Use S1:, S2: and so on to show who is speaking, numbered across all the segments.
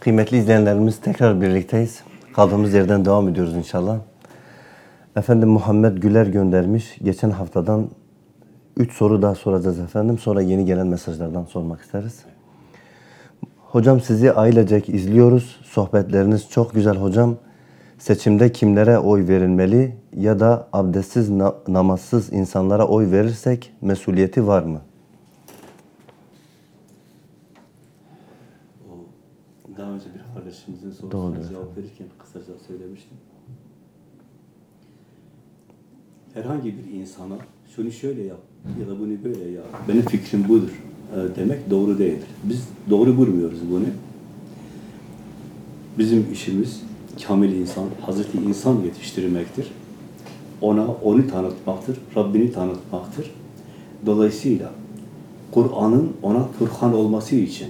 S1: Kıymetli izleyenlerimiz tekrar birlikteyiz. Kaldığımız yerden devam ediyoruz inşallah. Efendim Muhammed Güler göndermiş. Geçen haftadan 3 soru daha soracağız efendim. Sonra yeni gelen mesajlardan sormak isteriz. Hocam sizi ailecek izliyoruz. Sohbetleriniz çok güzel hocam. Seçimde kimlere oy verilmeli ya da abdestsiz, na- namazsız insanlara oy verirsek mesuliyeti var mı?
S2: O daha önce bir kardeşimizin sorusuna
S1: Doğrudur.
S2: cevap verirken kısaca söylemiştim. Herhangi bir insana şunu şöyle yap ya da bunu böyle yap. Benim fikrim budur e, demek doğru değildir. Biz doğru bulmuyoruz bunu. Bizim işimiz kamil insan, Hazreti insan yetiştirmektir. Ona onu tanıtmaktır, Rabbini tanıtmaktır. Dolayısıyla Kur'an'ın ona Furkan olması için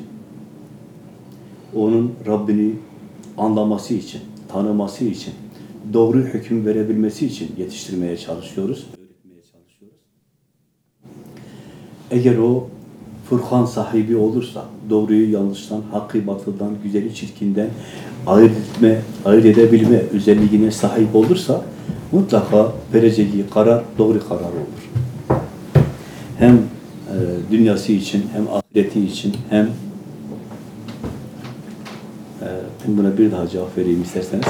S2: onun Rabbini anlaması için, tanıması için, doğru hüküm verebilmesi için yetiştirmeye çalışıyoruz, öğretmeye çalışıyoruz. Eğer o Furkan sahibi olursa, doğruyu yanlıştan, hakkı batıldan, güzeli çirkinden ayırt etme, ayırt edebilme özelliğine sahip olursa mutlaka vereceği karar doğru karar olur. Hem e, dünyası için, hem ahireti için, hem ben buna bir daha cevap vereyim isterseniz.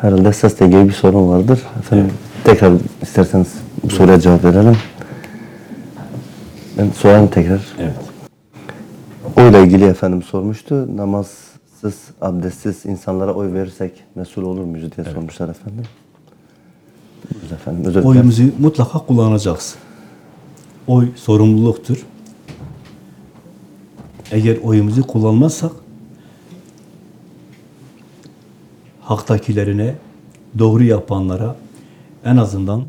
S1: Herhalde sesle ilgili bir sorun vardır. Efendim tekrar isterseniz bu soruya cevap verelim. Ben sorayım tekrar.
S2: Evet.
S1: Oyla ilgili efendim sormuştu. Namazsız, abdestsiz insanlara oy verirsek mesul olur muyuz diye sormuşlar efendim. Buyurun efendim.
S3: Oyumuzu mutlaka kullanacağız. Oy sorumluluktur. Eğer oyumuzu kullanmazsak haktakilerine, doğru yapanlara en azından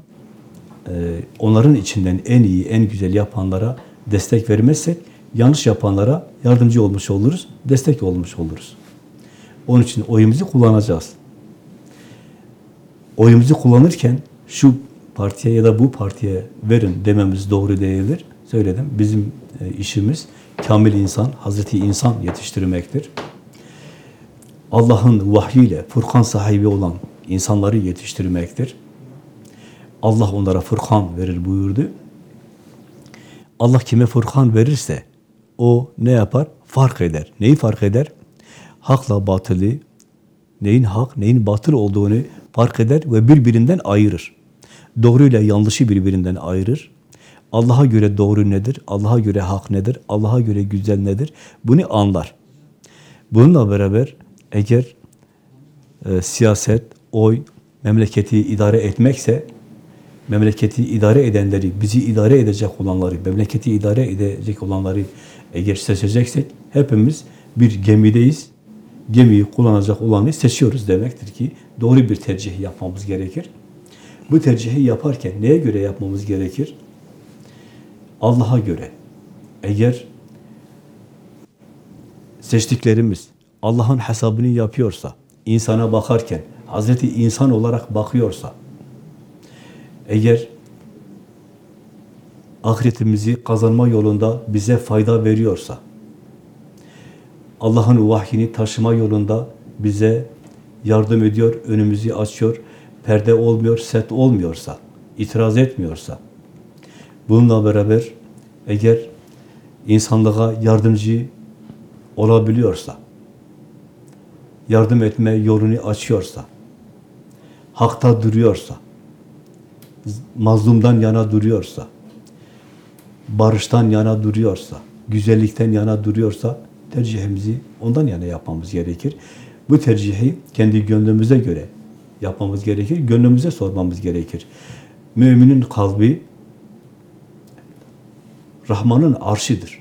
S3: e, onların içinden en iyi, en güzel yapanlara destek vermezsek yanlış yapanlara yardımcı olmuş oluruz, destek olmuş oluruz. Onun için oyumuzu kullanacağız oyumuzu kullanırken şu partiye ya da bu partiye verin dememiz doğru değildir. Söyledim. Bizim e, işimiz kamil insan, Hazreti insan yetiştirmektir. Allah'ın vahyiyle Furkan sahibi olan insanları yetiştirmektir. Allah onlara Furkan verir buyurdu. Allah kime Furkan verirse o ne yapar? Fark eder. Neyi fark eder? Hakla batılı, neyin hak, neyin batıl olduğunu fark eder ve birbirinden ayırır. Doğruyla yanlışı birbirinden ayırır. Allah'a göre doğru nedir? Allah'a göre hak nedir? Allah'a göre güzel nedir? Bunu anlar. Bununla beraber eğer e, siyaset, oy, memleketi idare etmekse, memleketi idare edenleri, bizi idare edecek olanları, memleketi idare edecek olanları eğer seçeceksek, hepimiz bir gemideyiz. Gemiyi kullanacak olanı seçiyoruz demektir ki doğru bir tercih yapmamız gerekir. Bu tercihi yaparken neye göre yapmamız gerekir? Allah'a göre. Eğer seçtiklerimiz Allah'ın hesabını yapıyorsa, insana bakarken, Hazreti insan olarak bakıyorsa, eğer ahiretimizi kazanma yolunda bize fayda veriyorsa, Allah'ın vahyini taşıma yolunda bize yardım ediyor, önümüzü açıyor, perde olmuyor, set olmuyorsa, itiraz etmiyorsa, bununla beraber eğer insanlığa yardımcı olabiliyorsa, yardım etme yolunu açıyorsa, hakta duruyorsa, mazlumdan yana duruyorsa, barıştan yana duruyorsa, güzellikten yana duruyorsa tercihimizi ondan yana yapmamız gerekir. Bu tercihi kendi gönlümüze göre yapmamız gerekir. Gönlümüze sormamız gerekir. Müminin kalbi Rahman'ın arşidir.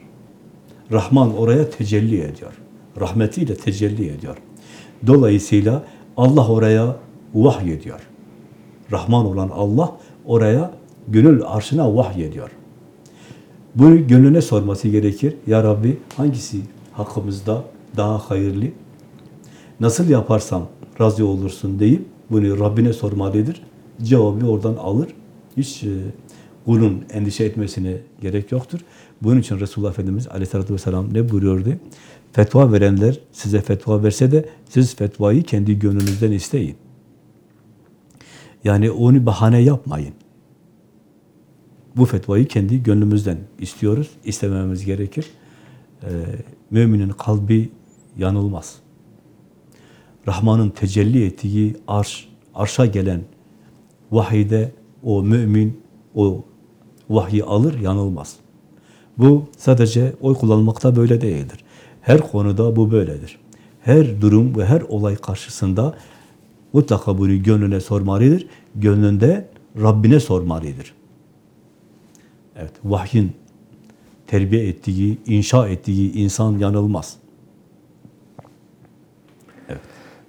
S3: Rahman oraya tecelli ediyor. Rahmetiyle tecelli ediyor. Dolayısıyla Allah oraya vahy ediyor. Rahman olan Allah oraya gönül arşına vahy ediyor. Bunu gönlüne sorması gerekir. Ya Rabbi hangisi hakkımızda daha hayırlı? Nasıl yaparsam razı olursun deyip bunu Rabbine sormalıdır. Cevabı oradan alır. Hiç e, kulun endişe etmesine gerek yoktur. Bunun için Resulullah Efendimiz aleyhissalatü vesselam ne buyuruyordu? Fetva verenler size fetva verse de siz fetvayı kendi gönlünüzden isteyin. Yani onu bahane yapmayın. Bu fetvayı kendi gönlümüzden istiyoruz, istememiz gerekir. Ee, müminin kalbi yanılmaz. Rahman'ın tecelli ettiği arş, arşa gelen vahide o mümin o vahyi alır, yanılmaz. Bu sadece oy kullanmakta böyle değildir. Her konuda bu böyledir. Her durum ve her olay karşısında mutlaka bunu gönlüne sormalıdır. Gönlünde Rabbine sormalıdır. Evet, vahyin terbiye ettiği, inşa ettiği insan yanılmaz.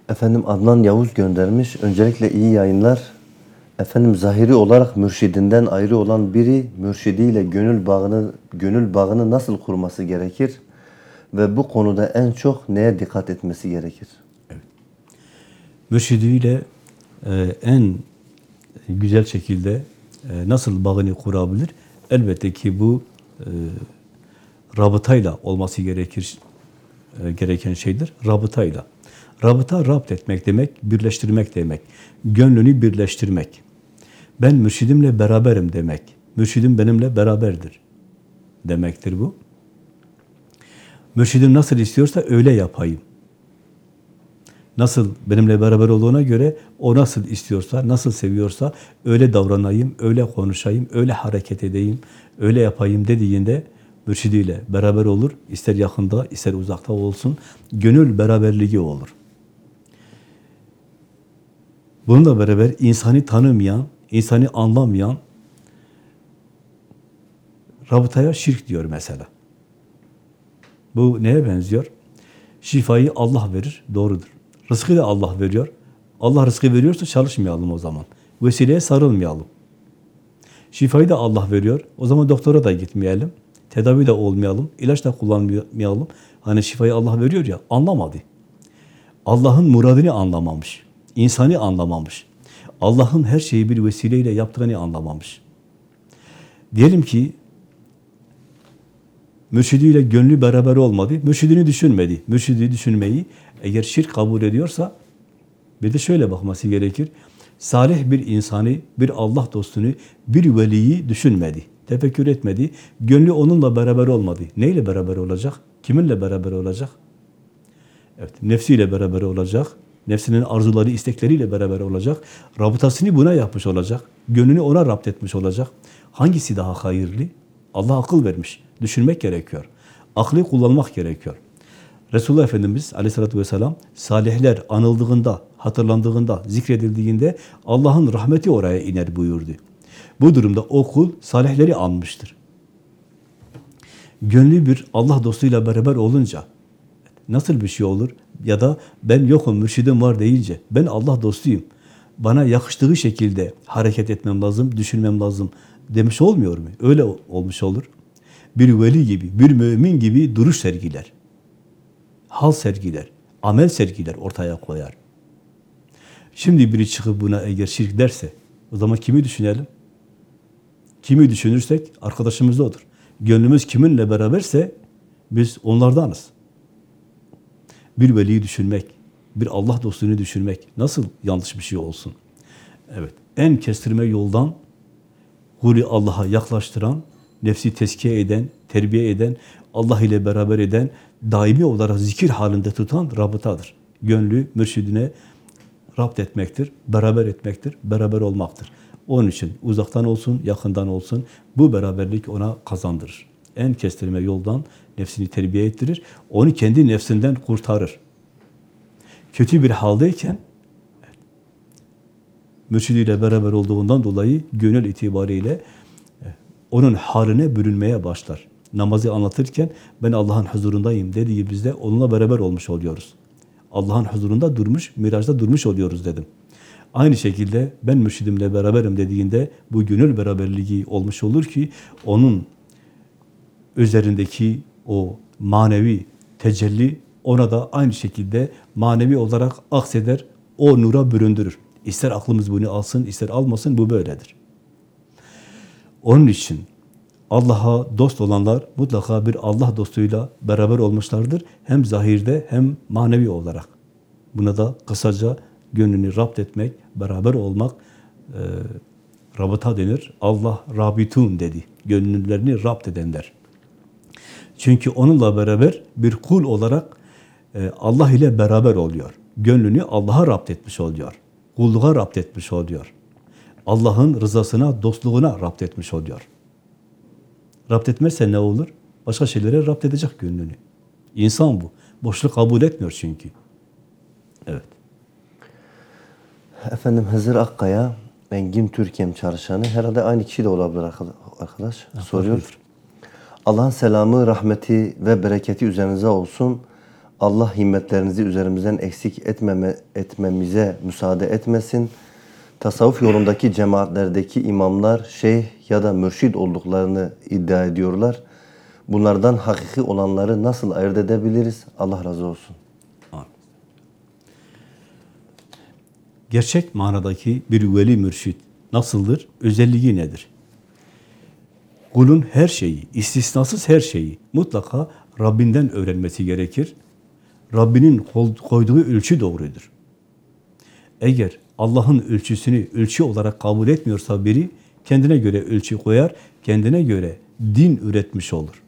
S1: Efendim Adnan Yavuz göndermiş. Öncelikle iyi yayınlar. Efendim zahiri olarak mürşidinden ayrı olan biri mürşidiyle gönül bağını gönül bağını nasıl kurması gerekir? Ve bu konuda en çok neye dikkat etmesi gerekir?
S3: mürşidiyle e, en güzel şekilde e, nasıl bağını kurabilir? Elbette ki bu e, rabıtayla olması gerekir e, gereken şeydir. Rabıtayla. Rabıta rapt etmek demek, birleştirmek demek. Gönlünü birleştirmek. Ben mürşidimle beraberim demek. Mürşidim benimle beraberdir demektir bu. Mürşidim nasıl istiyorsa öyle yapayım. Nasıl benimle beraber olduğuna göre o nasıl istiyorsa, nasıl seviyorsa öyle davranayım, öyle konuşayım, öyle hareket edeyim, öyle yapayım dediğinde mürşidiyle beraber olur. İster yakında, ister uzakta olsun. Gönül beraberliği olur. Bununla beraber insanı tanımayan, insanı anlamayan rabıtaya şirk diyor mesela. Bu neye benziyor? Şifayı Allah verir, doğrudur. Rızkı da Allah veriyor. Allah rızkı veriyorsa çalışmayalım o zaman. Vesileye sarılmayalım. Şifayı da Allah veriyor. O zaman doktora da gitmeyelim. Tedavi de olmayalım. ilaç da kullanmayalım. Hani şifayı Allah veriyor ya, anlamadı. Allah'ın muradını anlamamış. İnsani anlamamış. Allah'ın her şeyi bir vesileyle yaptığını anlamamış. Diyelim ki mürşidiyle gönlü beraber olmadı. Mürşidini düşünmedi. Mürşidi düşünmeyi eğer şirk kabul ediyorsa bir de şöyle bakması gerekir. Salih bir insanı, bir Allah dostunu, bir veliyi düşünmedi. Tefekkür etmedi. Gönlü onunla beraber olmadı. Neyle beraber olacak? Kiminle beraber olacak? Evet, nefsiyle beraber olacak. Nefsinin arzuları, istekleriyle beraber olacak. Rabıtasını buna yapmış olacak. Gönlünü ona rapt etmiş olacak. Hangisi daha hayırlı? Allah akıl vermiş. Düşünmek gerekiyor. Aklı kullanmak gerekiyor. Resulullah Efendimiz aleyhissalatü vesselam salihler anıldığında, hatırlandığında, zikredildiğinde Allah'ın rahmeti oraya iner buyurdu. Bu durumda o kul salihleri anmıştır. Gönlü bir Allah dostuyla beraber olunca nasıl bir şey olur? Ya da ben yokum, mürşidim var deyince ben Allah dostuyum. Bana yakıştığı şekilde hareket etmem lazım, düşünmem lazım demiş olmuyor mu? Öyle olmuş olur. Bir veli gibi, bir mümin gibi duruş sergiler. Hal sergiler, amel sergiler ortaya koyar. Şimdi biri çıkıp buna eğer şirk derse o zaman kimi düşünelim? Kimi düşünürsek arkadaşımız da odur. Gönlümüz kiminle beraberse biz onlardanız. Bir veliyi düşünmek, bir Allah dostunu düşünmek nasıl yanlış bir şey olsun? Evet, en kestirme yoldan huri Allah'a yaklaştıran, nefsi teskiye eden, terbiye eden, Allah ile beraber eden, daimi olarak zikir halinde tutan rabıtadır. Gönlü mürşidine rapt etmektir, beraber etmektir, beraber olmaktır. Onun için uzaktan olsun, yakından olsun bu beraberlik ona kazandırır. En kestirme yoldan nefsini terbiye ettirir, onu kendi nefsinden kurtarır. Kötü bir haldeyken mürşidiyle beraber olduğundan dolayı gönül itibariyle onun haline bürünmeye başlar. Namazı anlatırken ben Allah'ın huzurundayım dediği bizde onunla beraber olmuş oluyoruz. Allah'ın huzurunda durmuş, mirajda durmuş oluyoruz dedim. Aynı şekilde ben mürşidimle beraberim dediğinde bu gönül beraberliği olmuş olur ki onun üzerindeki o manevi tecelli ona da aynı şekilde manevi olarak akseder, o nura büründürür. İster aklımız bunu alsın, ister almasın bu böyledir. Onun için Allah'a dost olanlar mutlaka bir Allah dostuyla beraber olmuşlardır. Hem zahirde hem manevi olarak. Buna da kısaca gönlünü rapt etmek, beraber olmak e, rabıta denir. Allah rabitun dedi. Gönüllerini rapt edenler. Çünkü onunla beraber bir kul olarak e, Allah ile beraber oluyor. Gönlünü Allah'a rapt etmiş oluyor. Kulluğa rapt etmiş oluyor. Allah'ın rızasına, dostluğuna rapt etmiş oluyor. Rapt etmezse ne olur? Başka şeylere rapt edecek gönlünü. İnsan bu. Boşluk kabul etmiyor çünkü. Evet.
S1: Efendim Hızır Akkaya, Engin Türkiye'm çalışanı. Herhalde aynı kişi de olabilir arkadaş. arkadaş. Soruyor.
S3: olabilir.
S1: Allah'ın selamı, rahmeti ve bereketi üzerinize olsun. Allah himmetlerinizi üzerimizden eksik etmeme, etmemize müsaade etmesin. Tasavvuf yolundaki cemaatlerdeki imamlar şeyh ya da mürşid olduklarını iddia ediyorlar. Bunlardan hakiki olanları nasıl ayırt edebiliriz? Allah razı olsun.
S3: Gerçek manadaki bir veli mürşid nasıldır? Özelliği nedir? Kulun her şeyi, istisnasız her şeyi mutlaka Rabbinden öğrenmesi gerekir. Rabbinin koyduğu ölçü doğrudur. Eğer Allah'ın ölçüsünü ölçü olarak kabul etmiyorsa biri kendine göre ölçü koyar, kendine göre din üretmiş olur.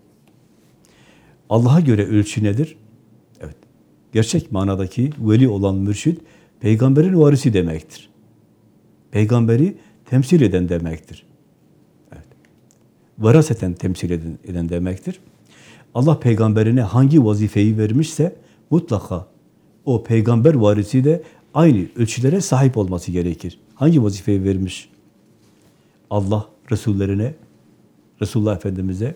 S3: Allah'a göre ölçü nedir? Evet. Gerçek manadaki veli olan mürşid, peygamberin varisi demektir. Peygamberi temsil eden demektir. Evet. Varaseten temsil eden, eden demektir. Allah peygamberine hangi vazifeyi vermişse mutlaka o peygamber varisi de aynı ölçülere sahip olması gerekir. Hangi vazifeyi vermiş? Allah Resullerine, Resulullah Efendimiz'e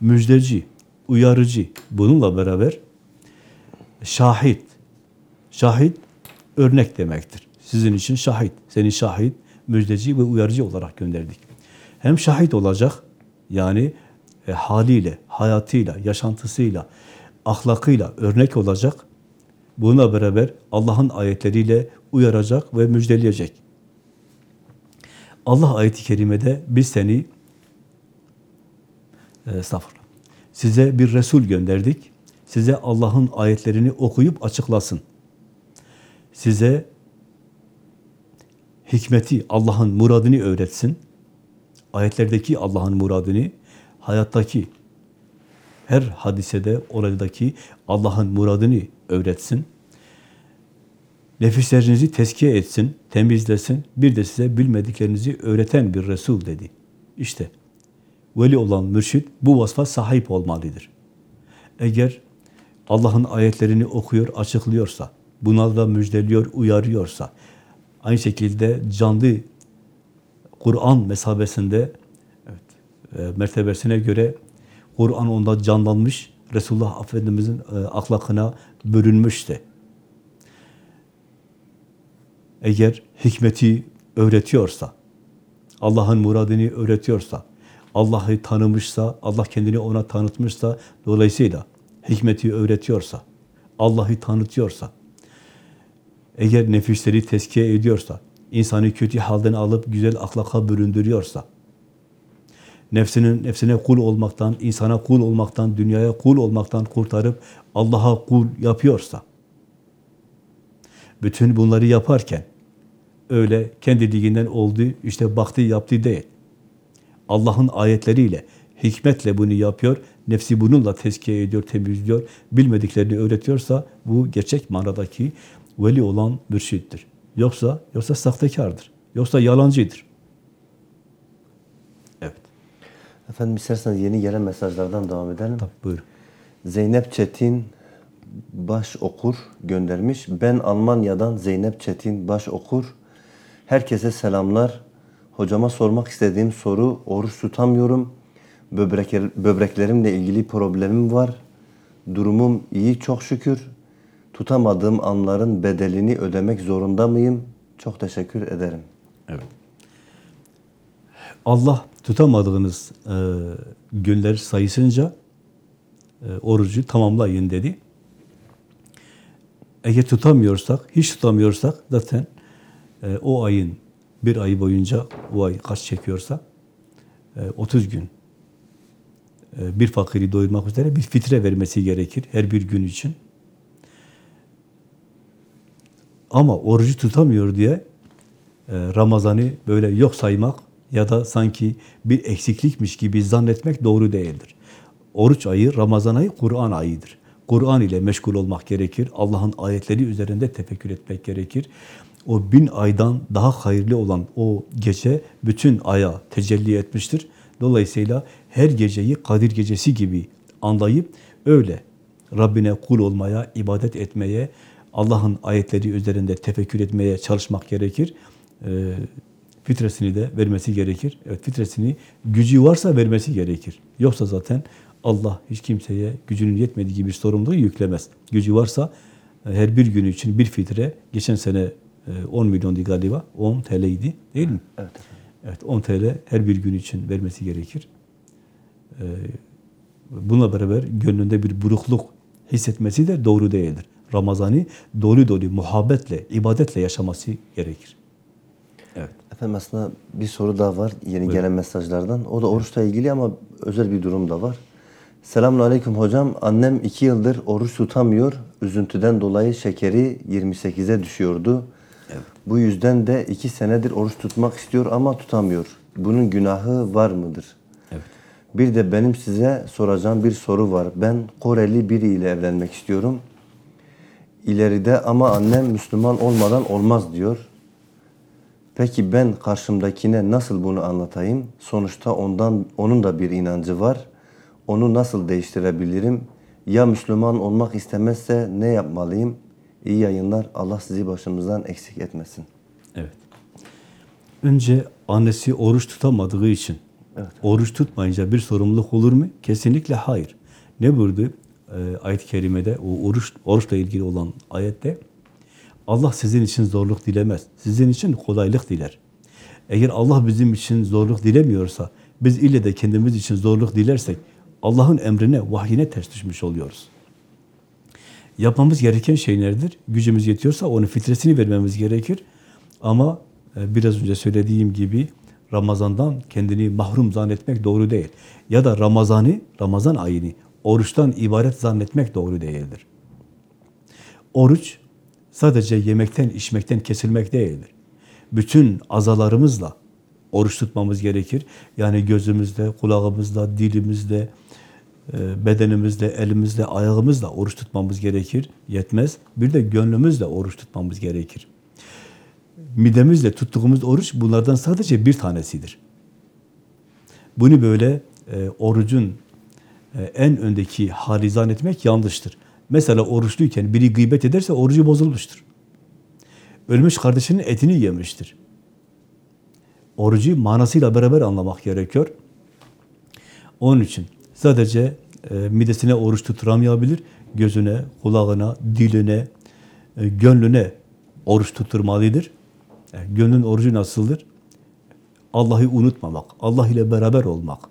S3: müjdeci, uyarıcı, bununla beraber şahit. Şahit örnek demektir. Sizin için şahit, seni şahit, müjdeci ve uyarıcı olarak gönderdik. Hem şahit olacak, yani e, haliyle, hayatıyla, yaşantısıyla, ahlakıyla örnek olacak. Bununla beraber Allah'ın ayetleriyle uyaracak ve müjdeleyecek. Allah ayeti kerimede biz seni e, estağfurullah. Size bir Resul gönderdik. Size Allah'ın ayetlerini okuyup açıklasın. Size hikmeti, Allah'ın muradını öğretsin. Ayetlerdeki Allah'ın muradını, hayattaki her hadisede, oradaki Allah'ın muradını öğretsin. Nefislerinizi tezkiye etsin, temizlesin. Bir de size bilmediklerinizi öğreten bir Resul dedi. İşte veli olan mürşid bu vasfa sahip olmalıdır. Eğer Allah'ın ayetlerini okuyor, açıklıyorsa, bunlarla müjdeliyor, uyarıyorsa, aynı şekilde canlı Kur'an mesabesinde evet, e, mertebesine göre Kur'an onda canlanmış, Resulullah Efendimiz'in e, ahlakına bürünmüştü. Eğer hikmeti öğretiyorsa, Allah'ın muradını öğretiyorsa, Allah'ı tanımışsa, Allah kendini ona tanıtmışsa, dolayısıyla hikmeti öğretiyorsa, Allah'ı tanıtıyorsa, eğer nefisleri tezkiye ediyorsa, insanı kötü halden alıp güzel ahlaka büründürüyorsa, nefsinin nefsine kul olmaktan, insana kul olmaktan, dünyaya kul olmaktan kurtarıp Allah'a kul yapıyorsa, bütün bunları yaparken öyle kendiliğinden oldu, işte baktı yaptı değil. Allah'ın ayetleriyle, hikmetle bunu yapıyor, nefsi bununla tezkiye ediyor, temizliyor, bilmediklerini öğretiyorsa bu gerçek manadaki veli olan mürşittir. Yoksa, yoksa sahtekardır. Yoksa yalancıdır. Evet.
S1: Efendim isterseniz yeni gelen mesajlardan devam edelim.
S3: Tabii buyurun.
S1: Zeynep Çetin baş okur göndermiş. Ben Almanya'dan Zeynep Çetin baş okur. Herkese selamlar. Hocama sormak istediğim soru oruç tutamıyorum. Böbrek, böbreklerimle ilgili problemim var. Durumum iyi çok şükür. Tutamadığım anların bedelini ödemek zorunda mıyım? Çok teşekkür ederim.
S3: Evet. Allah tutamadığınız e, günler sayısınca e, orucu tamamlayın dedi. Eğer tutamıyorsak, hiç tutamıyorsak zaten e, o ayın bir ay boyunca o ay kaç çekiyorsa e, 30 gün e, bir fakiri doyurmak üzere bir fitre vermesi gerekir her bir gün için. Ama orucu tutamıyor diye e, Ramazan'ı böyle yok saymak ya da sanki bir eksiklikmiş gibi zannetmek doğru değildir. Oruç ayı, Ramazan ayı Kur'an ayıdır. Kur'an ile meşgul olmak gerekir. Allah'ın ayetleri üzerinde tefekkür etmek gerekir. O bin aydan daha hayırlı olan o gece bütün aya tecelli etmiştir. Dolayısıyla her geceyi Kadir gecesi gibi anlayıp öyle Rabbine kul olmaya, ibadet etmeye, Allah'ın ayetleri üzerinde tefekkür etmeye çalışmak gerekir. Ee, fitresini de vermesi gerekir. Evet fitresini gücü varsa vermesi gerekir. Yoksa zaten Allah hiç kimseye gücünün yetmediği bir sorumluluğu yüklemez. Gücü varsa e, her bir gün için bir fitre, geçen sene e, 10 milyondu galiba, 10 TL'ydi değil mi?
S1: Evet.
S3: Evet 10 TL her bir gün için vermesi gerekir. Ee, bununla beraber gönlünde bir burukluk hissetmesi de doğru değildir. Ramazan'ı dolu dolu muhabbetle, ibadetle yaşaması gerekir. Evet.
S1: Efendim aslında bir soru daha var yeni
S3: Buyurun.
S1: gelen mesajlardan. O da oruçla ilgili ama özel bir durum da var. Selamun Aleyküm hocam. Annem iki yıldır oruç tutamıyor. Üzüntüden dolayı şekeri 28'e düşüyordu. Bu yüzden de iki senedir oruç tutmak istiyor ama tutamıyor. Bunun günahı var mıdır?
S3: Evet.
S1: Bir de benim size soracağım bir soru var. Ben Koreli biriyle evlenmek istiyorum. İleride ama annem Müslüman olmadan olmaz diyor. Peki ben karşımdakine nasıl bunu anlatayım? Sonuçta ondan onun da bir inancı var. Onu nasıl değiştirebilirim? Ya Müslüman olmak istemezse ne yapmalıyım? İyi yayınlar. Allah sizi başımızdan eksik etmesin.
S3: Evet. Önce annesi oruç tutamadığı için
S1: Evet.
S3: oruç tutmayınca bir sorumluluk olur mu? Kesinlikle hayır. Ne buyurdu? Ee, ayet-i kerimede o oruç oruçla ilgili olan ayette Allah sizin için zorluk dilemez. Sizin için kolaylık diler. Eğer Allah bizim için zorluk dilemiyorsa biz ille de kendimiz için zorluk dilersek Allah'ın emrine, vahyine ters düşmüş oluyoruz. Yapmamız gereken şey nedir? Gücümüz yetiyorsa onun fitresini vermemiz gerekir. Ama e, biraz önce söylediğim gibi Ramazan'dan kendini mahrum zannetmek doğru değil. Ya da Ramazan'ı, Ramazan ayını oruçtan ibaret zannetmek doğru değildir. Oruç sadece yemekten, içmekten kesilmek değildir. Bütün azalarımızla oruç tutmamız gerekir. Yani gözümüzle, kulağımızla, dilimizle, e, bedenimizle, elimizle, ayağımızla oruç tutmamız gerekir. Yetmez. Bir de gönlümüzle oruç tutmamız gerekir. Midemizle tuttuğumuz oruç bunlardan sadece bir tanesidir. Bunu böyle e, orucun en öndeki hali zannetmek yanlıştır. Mesela oruçluyken biri gıybet ederse orucu bozulmuştur. Ölmüş kardeşinin etini yemiştir. Orucu manasıyla beraber anlamak gerekiyor. Onun için sadece e, midesine oruç tutturamayabilir, gözüne, kulağına, diline, e, gönlüne oruç tutturmalıdır. E, gönlün orucu nasıldır? Allah'ı unutmamak, Allah ile beraber olmak.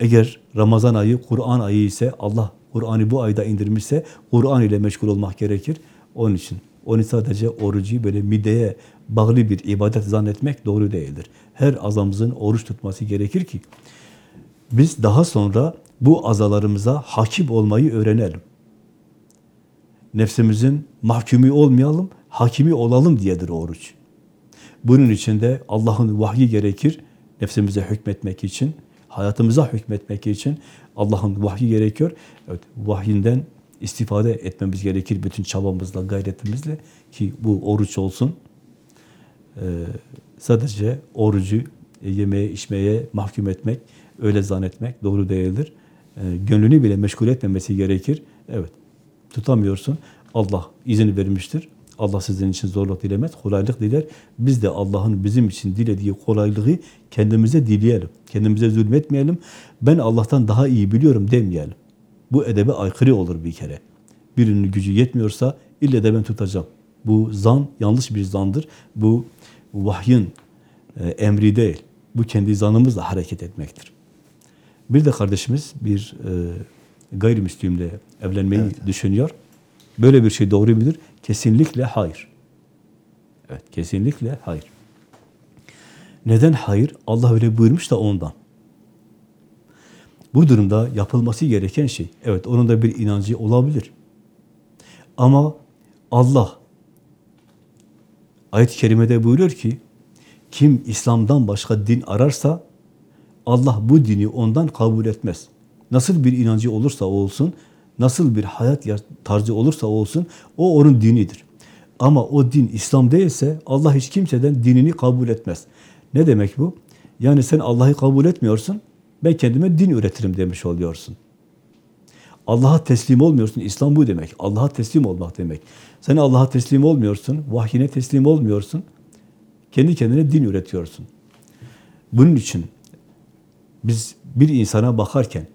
S3: Eğer Ramazan ayı, Kur'an ayı ise Allah Kur'an'ı bu ayda indirmişse Kur'an ile meşgul olmak gerekir. Onun için onu sadece orucu böyle mideye bağlı bir ibadet zannetmek doğru değildir. Her azamızın oruç tutması gerekir ki biz daha sonra bu azalarımıza hakim olmayı öğrenelim. Nefsimizin mahkumi olmayalım, hakimi olalım diyedir oruç. Bunun için de Allah'ın vahyi gerekir. Nefsimize hükmetmek için, hayatımıza hükmetmek için Allah'ın vahyi gerekiyor. Evet, vahyinden istifade etmemiz gerekir bütün çabamızla, gayretimizle ki bu oruç olsun. Ee, sadece orucu e, yemeye, içmeye mahkum etmek, öyle zannetmek doğru değildir. Ee, gönlünü bile meşgul etmemesi gerekir. Evet, tutamıyorsun. Allah izin vermiştir. Allah sizin için zorluk dilemez, kolaylık diler. Biz de Allah'ın bizim için dilediği kolaylığı kendimize dileyelim. Kendimize zulmetmeyelim. Ben Allah'tan daha iyi biliyorum demeyelim. Bu edebe aykırı olur bir kere. Birinin gücü yetmiyorsa ille de ben tutacağım. Bu zan yanlış bir zandır. Bu vahyin e, emri değil. Bu kendi zanımızla hareket etmektir. Bir de kardeşimiz bir e, gayrimüslimle evlenmeyi düşünüyor. Böyle bir şey doğru mudur? Kesinlikle hayır. Evet, kesinlikle hayır. Neden hayır? Allah öyle buyurmuş da ondan. Bu durumda yapılması gereken şey, evet onun da bir inancı olabilir. Ama Allah ayet-i kerimede buyuruyor ki, kim İslam'dan başka din ararsa Allah bu dini ondan kabul etmez. Nasıl bir inancı olursa olsun, nasıl bir hayat ya- tarzı olursa olsun o onun dinidir. Ama o din İslam değilse Allah hiç kimseden dinini kabul etmez. Ne demek bu? Yani sen Allah'ı kabul etmiyorsun, ben kendime din üretirim demiş oluyorsun. Allah'a teslim olmuyorsun. İslam bu demek. Allah'a teslim olmak demek. Sen Allah'a teslim olmuyorsun, vahyine teslim olmuyorsun. Kendi kendine din üretiyorsun. Bunun için biz bir insana bakarken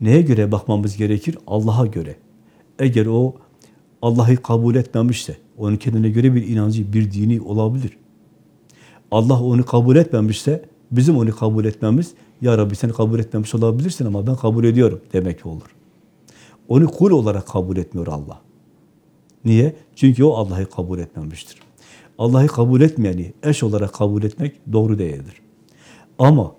S3: neye göre bakmamız gerekir? Allah'a göre. Eğer o Allah'ı kabul etmemişse, onun kendine göre bir inancı, bir dini olabilir. Allah onu kabul etmemişse, bizim onu kabul etmemiz, Ya Rabbi sen kabul etmemiş olabilirsin ama ben kabul ediyorum demek olur. Onu kul olarak kabul etmiyor Allah. Niye? Çünkü o Allah'ı kabul etmemiştir. Allah'ı kabul etmeyeni eş olarak kabul etmek doğru değildir. Ama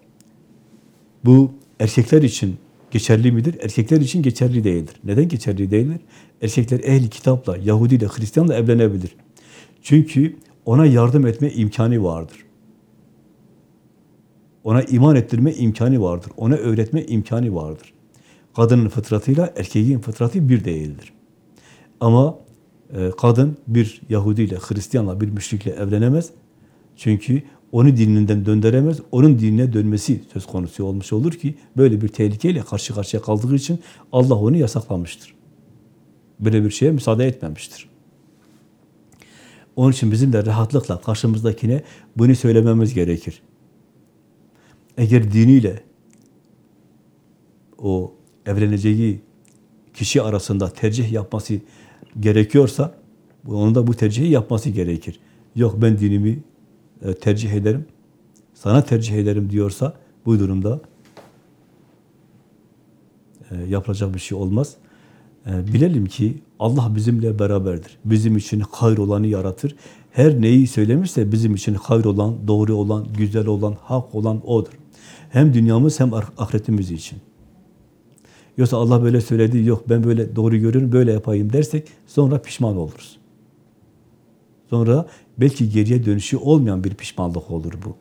S3: bu erkekler için geçerli midir? Erkekler için geçerli değildir. Neden geçerli değildir? Erkekler ehli kitapla, Yahudi ile, Hristiyanla evlenebilir. Çünkü ona yardım etme imkanı vardır. Ona iman ettirme imkanı vardır. Ona öğretme imkanı vardır. Kadının fıtratıyla erkeğin fıtratı bir değildir. Ama e, kadın bir Yahudi ile, Hristiyanla, bir müşrikle evlenemez. Çünkü onu dininden döndüremez, onun dinine dönmesi söz konusu olmuş olur ki böyle bir tehlikeyle karşı karşıya kaldığı için Allah onu yasaklamıştır. Böyle bir şeye müsaade etmemiştir. Onun için bizim de rahatlıkla karşımızdakine bunu söylememiz gerekir. Eğer diniyle o evleneceği kişi arasında tercih yapması gerekiyorsa onun da bu tercihi yapması gerekir. Yok ben dinimi tercih ederim, sana tercih ederim diyorsa bu durumda e, yapılacak bir şey olmaz. E, bilelim ki Allah bizimle beraberdir. Bizim için hayır olanı yaratır. Her neyi söylemişse bizim için hayır olan, doğru olan, güzel olan, hak olan O'dur. Hem dünyamız hem ah- ahiretimiz için. Yoksa Allah böyle söyledi, yok ben böyle doğru görüyorum, böyle yapayım dersek sonra pişman oluruz. Sonra belki geriye dönüşü olmayan bir pişmanlık olur bu.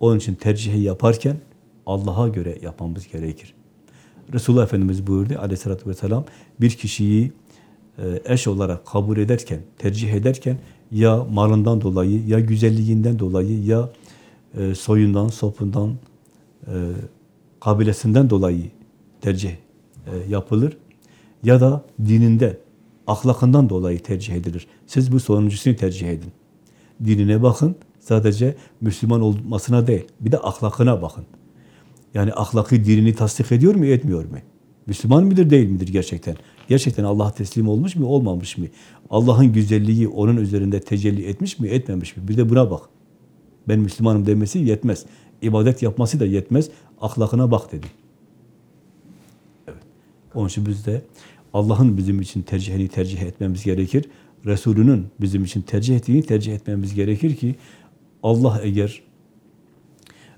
S3: Onun için tercihi yaparken Allah'a göre yapmamız gerekir. Resulullah Efendimiz buyurdu aleyhissalatü vesselam bir kişiyi e, eş olarak kabul ederken, tercih ederken ya malından dolayı, ya güzelliğinden dolayı, ya e, soyundan, sopundan, e, kabilesinden dolayı tercih yapılır. Ya da dininden, ahlakından dolayı tercih edilir. Siz bu sonuncusunu tercih edin. Dinine bakın, sadece Müslüman olmasına değil, bir de ahlakına bakın. Yani ahlakı, dinini tasdik ediyor mu, etmiyor mu? Müslüman mıdır, değil midir gerçekten? Gerçekten Allah'a teslim olmuş mu, olmamış mı? Allah'ın güzelliği onun üzerinde tecelli etmiş mi, etmemiş mi? Bir de buna bak. Ben Müslümanım demesi yetmez. İbadet yapması da yetmez. Ahlakına bak dedi. Evet. Onun için biz de Allah'ın bizim için tercihini tercih etmemiz gerekir. Resulünün bizim için tercih ettiğini tercih etmemiz gerekir ki Allah eğer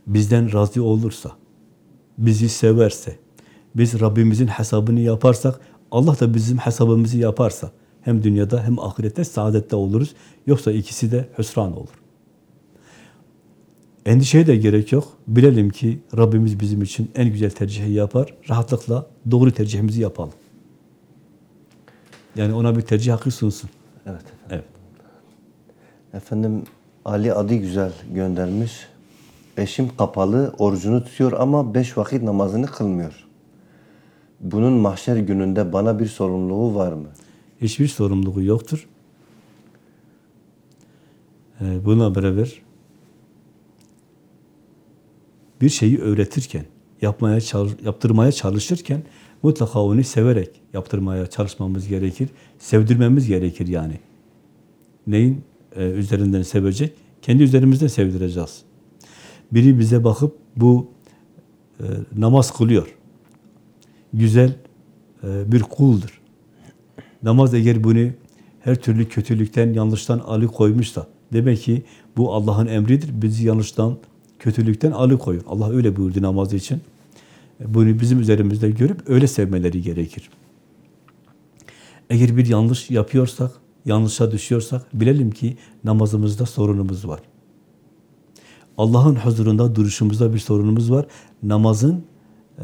S3: bizden razı olursa, bizi severse, biz Rabbimizin hesabını yaparsak, Allah da bizim hesabımızı yaparsa, hem dünyada hem ahirette saadette oluruz. Yoksa ikisi de hüsran olur. Endişeye de gerek yok. Bilelim ki Rabbimiz bizim için en güzel tercihi yapar. Rahatlıkla doğru tercihimizi yapalım. Yani ona bir tercih hakkı sunsun.
S1: Evet.
S3: Evet.
S1: Efendim Ali adı güzel göndermiş. Eşim kapalı, orucunu tutuyor ama beş vakit namazını kılmıyor. Bunun mahşer gününde bana bir sorumluluğu var mı?
S3: Hiçbir sorumluluğu yoktur. Ee, Bununla beraber bir şeyi öğretirken, yapmaya yaptırmaya çalışırken mutlaka onu severek yaptırmaya çalışmamız gerekir. Sevdirmemiz gerekir yani. Neyin e, üzerinden sevecek? Kendi üzerimizden sevdireceğiz. Biri bize bakıp bu e, namaz kılıyor. Güzel e, bir kuldur. Namaz eğer bunu her türlü kötülükten, yanlıştan alıkoymuşsa, demek ki bu Allah'ın emridir. Bizi yanlıştan, kötülükten alıkoyuyor. Allah öyle buyurdu namaz için. Bunu bizim üzerimizde görüp öyle sevmeleri gerekir. Eğer bir yanlış yapıyorsak, yanlışa düşüyorsak bilelim ki namazımızda sorunumuz var. Allah'ın huzurunda duruşumuzda bir sorunumuz var. Namazın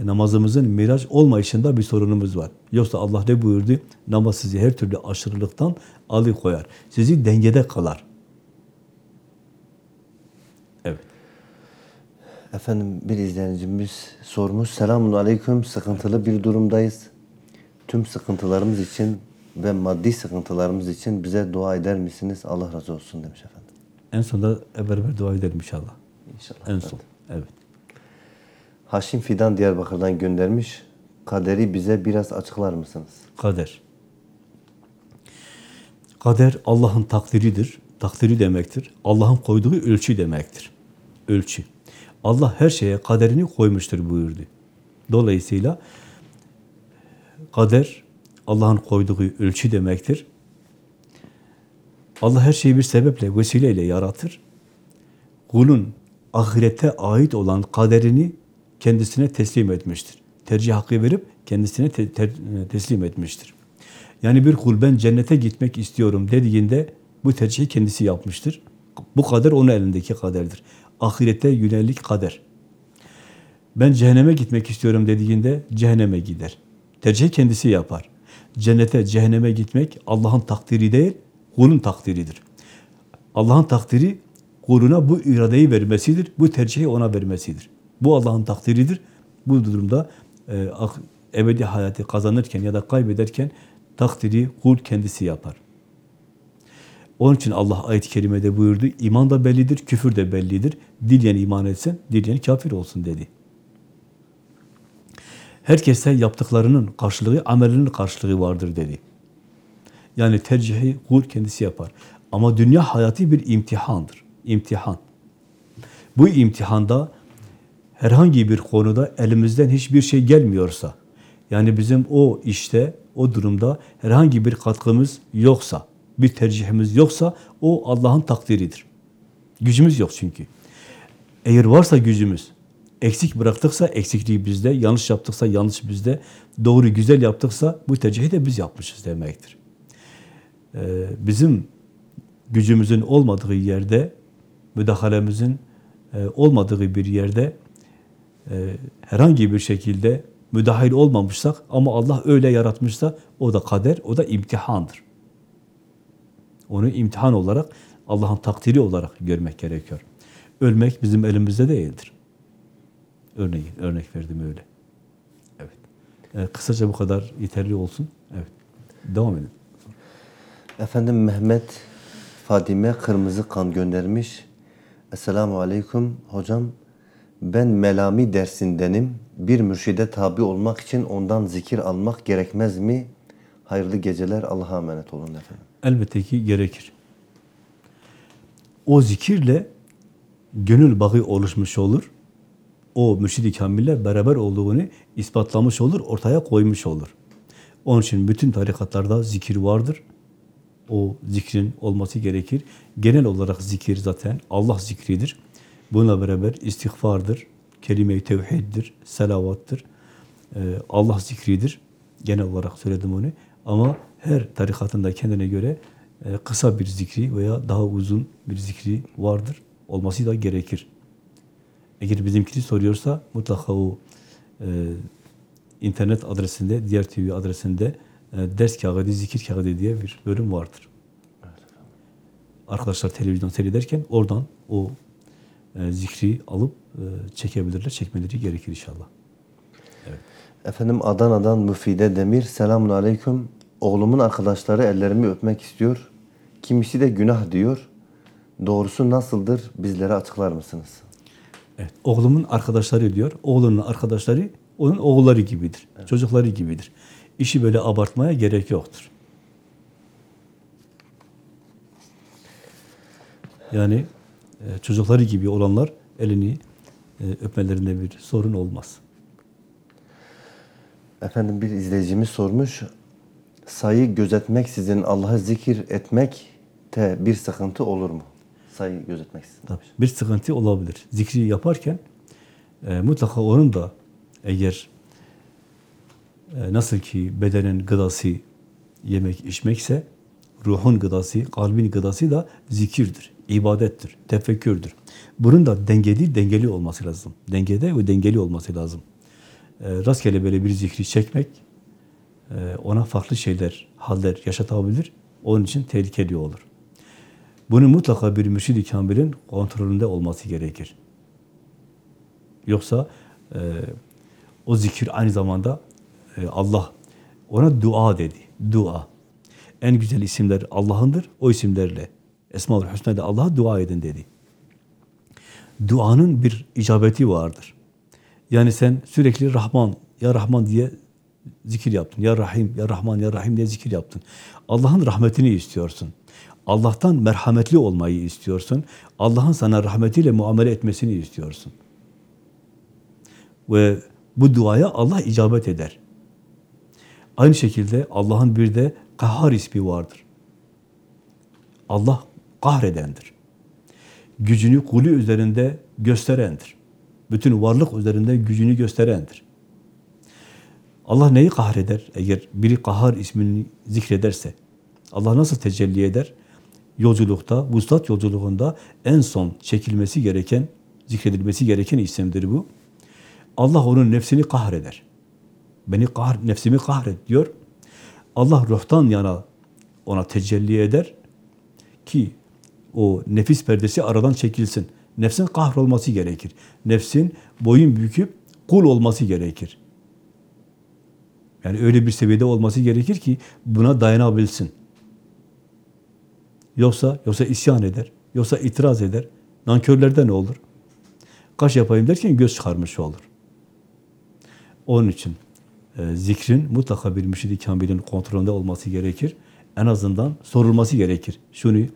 S3: namazımızın miraç olmayışında bir sorunumuz var. Yoksa Allah ne buyurdu? Namaz sizi her türlü aşırılıktan alıkoyar. Sizi dengede kalar.
S1: Efendim bir izleyicimiz sormuş. Selamun aleyküm. Sıkıntılı bir durumdayız. Tüm sıkıntılarımız için ve maddi sıkıntılarımız için bize dua eder misiniz? Allah razı olsun demiş efendim.
S3: En sonunda beraber dua edelim inşallah.
S1: İnşallah.
S3: En
S1: efendim.
S3: son. Evet.
S1: Haşim Fidan Diyarbakır'dan göndermiş. Kaderi bize biraz açıklar mısınız?
S3: Kader. Kader Allah'ın takdiridir. Takdiri demektir. Allah'ın koyduğu ölçü demektir. Ölçü. Allah her şeye kaderini koymuştur buyurdu. Dolayısıyla kader Allah'ın koyduğu ölçü demektir. Allah her şeyi bir sebeple, vesileyle yaratır. Kulun ahirete ait olan kaderini kendisine teslim etmiştir. Tercih hakkı verip kendisine te- te- teslim etmiştir. Yani bir kul ben cennete gitmek istiyorum dediğinde bu tercihi kendisi yapmıştır. Bu kader onun elindeki kaderdir. Ahirete yönelik kader. Ben cehenneme gitmek istiyorum dediğinde cehenneme gider. Tercihi kendisi yapar. Cennete, cehenneme gitmek Allah'ın takdiri değil, kulun takdiridir. Allah'ın takdiri kuluna bu iradeyi vermesidir, bu tercihi ona vermesidir. Bu Allah'ın takdiridir. Bu durumda e, ak- ebedi hayatı kazanırken ya da kaybederken takdiri kul kendisi yapar. Onun için Allah ayet-i kerimede buyurdu, iman da bellidir, küfür de bellidir. Dileyen iman etsin, dileyen kafir olsun dedi. Herkese yaptıklarının karşılığı, amelinin karşılığı vardır dedi. Yani tercihi kul kendisi yapar. Ama dünya hayatı bir imtihandır. İmtihan. Bu imtihanda herhangi bir konuda elimizden hiçbir şey gelmiyorsa, yani bizim o işte, o durumda herhangi bir katkımız yoksa, bir tercihimiz yoksa, o Allah'ın takdiridir. Gücümüz yok çünkü. Eğer varsa gücümüz, eksik bıraktıksa eksikliği bizde, yanlış yaptıksa yanlış bizde, doğru güzel yaptıksa bu tercihi de biz yapmışız demektir. Ee, bizim gücümüzün olmadığı yerde, müdahalemizin e, olmadığı bir yerde e, herhangi bir şekilde müdahil olmamışsak ama Allah öyle yaratmışsa o da kader, o da imtihandır. Onu imtihan olarak, Allah'ın takdiri olarak görmek gerekiyor. Ölmek bizim elimizde değildir. Örneğin, örnek verdim öyle. Evet. E, kısaca bu kadar yeterli olsun. Evet. Devam edin.
S1: Efendim Mehmet Fadime Kırmızı Kan göndermiş. Esselamu Aleyküm. Hocam ben Melami dersindenim. Bir mürşide tabi olmak için ondan zikir almak gerekmez mi? Hayırlı geceler. Allah'a emanet olun efendim.
S3: Elbette ki gerekir. O zikirle gönül bağı oluşmuş olur. O mürşid-i kamille beraber olduğunu ispatlamış olur, ortaya koymuş olur. Onun için bütün tarikatlarda zikir vardır. O zikrin olması gerekir. Genel olarak zikir zaten Allah zikridir. Bununla beraber istiğfardır, kelime-i tevhiddir, selavattır. Ee, Allah zikridir. Genel olarak söyledim onu. Ama her tarikatında kendine göre e, kısa bir zikri veya daha uzun bir zikri vardır. Olması da gerekir. Eğer bizimkini soruyorsa mutlaka o e, internet adresinde, diğer TV adresinde e, ders kağıdı, zikir kağıdı diye bir bölüm vardır. Arkadaşlar televizyon seyrederken oradan o e, zikri alıp e, çekebilirler, çekmeleri gerekir inşallah.
S1: Efendim Adana'dan Müfide Demir. Selamun Aleyküm. Oğlumun arkadaşları ellerimi öpmek istiyor. Kimisi de günah diyor. Doğrusu nasıldır? Bizlere açıklar mısınız?
S3: Evet, oğlumun arkadaşları diyor. Oğlunun arkadaşları onun oğulları gibidir. Çocukları gibidir. İşi böyle abartmaya gerek yoktur. Yani e, çocukları gibi olanlar elini e, öpmelerinde bir sorun olmaz.
S1: Efendim bir izleyicimiz sormuş. Sayı gözetmeksizin Allah'ı zikir etmekte bir sıkıntı olur mu? Sayı gözetmeksizin.
S3: Tabii. Bir sıkıntı olabilir. Zikri yaparken e, mutlaka onun da Eğer e, nasıl ki bedenin gıdası yemek içmekse, ruhun gıdası, kalbin gıdası da zikirdir, ibadettir, tefekkürdür. Bunun da dengeli, dengeli olması lazım. Dengede ve dengeli olması lazım. E, rastgele böyle bir zikri çekmek, ona farklı şeyler, haller yaşatabilir. Onun için tehlikeli olur. Bunun mutlaka bir mürşid-i kamilin kontrolünde olması gerekir. Yoksa e, o zikir aynı zamanda e, Allah ona dua dedi. Dua. En güzel isimler Allah'ındır. O isimlerle Esma-ül Hüsna'da Allah'a dua edin dedi. Duanın bir icabeti vardır. Yani sen sürekli Rahman, Ya Rahman diye zikir yaptın. Ya Rahim, Ya Rahman, Ya Rahim diye zikir yaptın. Allah'ın rahmetini istiyorsun. Allah'tan merhametli olmayı istiyorsun. Allah'ın sana rahmetiyle muamele etmesini istiyorsun. Ve bu duaya Allah icabet eder. Aynı şekilde Allah'ın bir de Kahhar ismi vardır. Allah kahredendir. Gücünü kulü üzerinde gösterendir. Bütün varlık üzerinde gücünü gösterendir. Allah neyi kahreder? Eğer biri Kahhar ismini zikrederse, Allah nasıl tecelli eder? Yolculukta, vuslat yolculuğunda en son çekilmesi gereken, zikredilmesi gereken isimdir bu. Allah onun nefsini kahreder. Beni kahr, nefsimi kahret diyor. Allah ruhtan yana ona tecelli eder ki o nefis perdesi aradan çekilsin. Nefsin kahrolması gerekir. Nefsin boyun büküp kul olması gerekir. Yani öyle bir seviyede olması gerekir ki buna dayanabilsin. Yoksa yoksa isyan eder, yoksa itiraz eder. Nankörlerde ne olur? Kaş yapayım derken göz çıkarmış olur. Onun için e, zikrin mutlaka bir mürşid-i kamilin kontrolünde olması gerekir. En azından sorulması gerekir. Şunu e,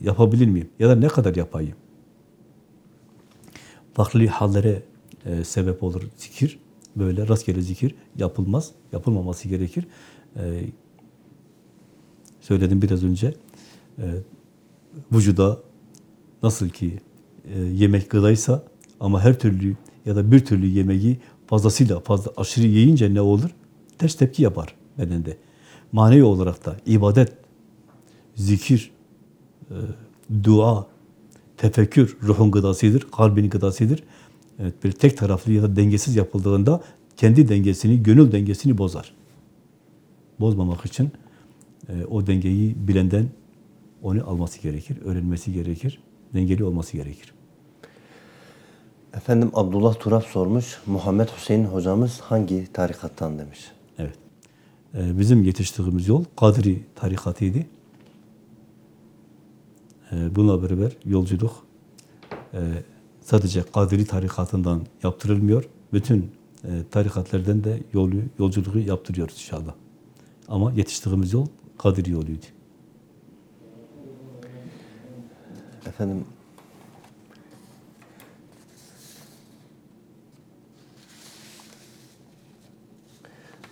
S3: yapabilir miyim? Ya da ne kadar yapayım? Farklı hallere e, sebep olur zikir. Böyle rastgele zikir yapılmaz. Yapılmaması gerekir. E, söyledim biraz önce. E, vücuda nasıl ki e, yemek gıdaysa ama her türlü ya da bir türlü yemeği fazlasıyla fazla aşırı yiyince ne olur? Ters tepki yapar bedende. Manevi olarak da ibadet, zikir, e, dua, tefekkür ruhun gıdasıdır, kalbin gıdasıdır. Evet, bir tek taraflı ya da dengesiz yapıldığında kendi dengesini, gönül dengesini bozar. Bozmamak için e, o dengeyi bilenden onu alması gerekir, öğrenmesi gerekir, dengeli olması gerekir.
S1: Efendim Abdullah Turap sormuş. Muhammed Hüseyin hocamız hangi tarikattan demiş.
S3: Evet. Ee, bizim yetiştiğimiz yol Kadri tarikatıydı. Ee, bununla beraber yolculuk e, sadece Kadri tarikatından yaptırılmıyor. Bütün e, tarikatlardan da yolu, yolculuğu yaptırıyoruz inşallah. Ama yetiştiğimiz yol Kadri yoluydu.
S1: Efendim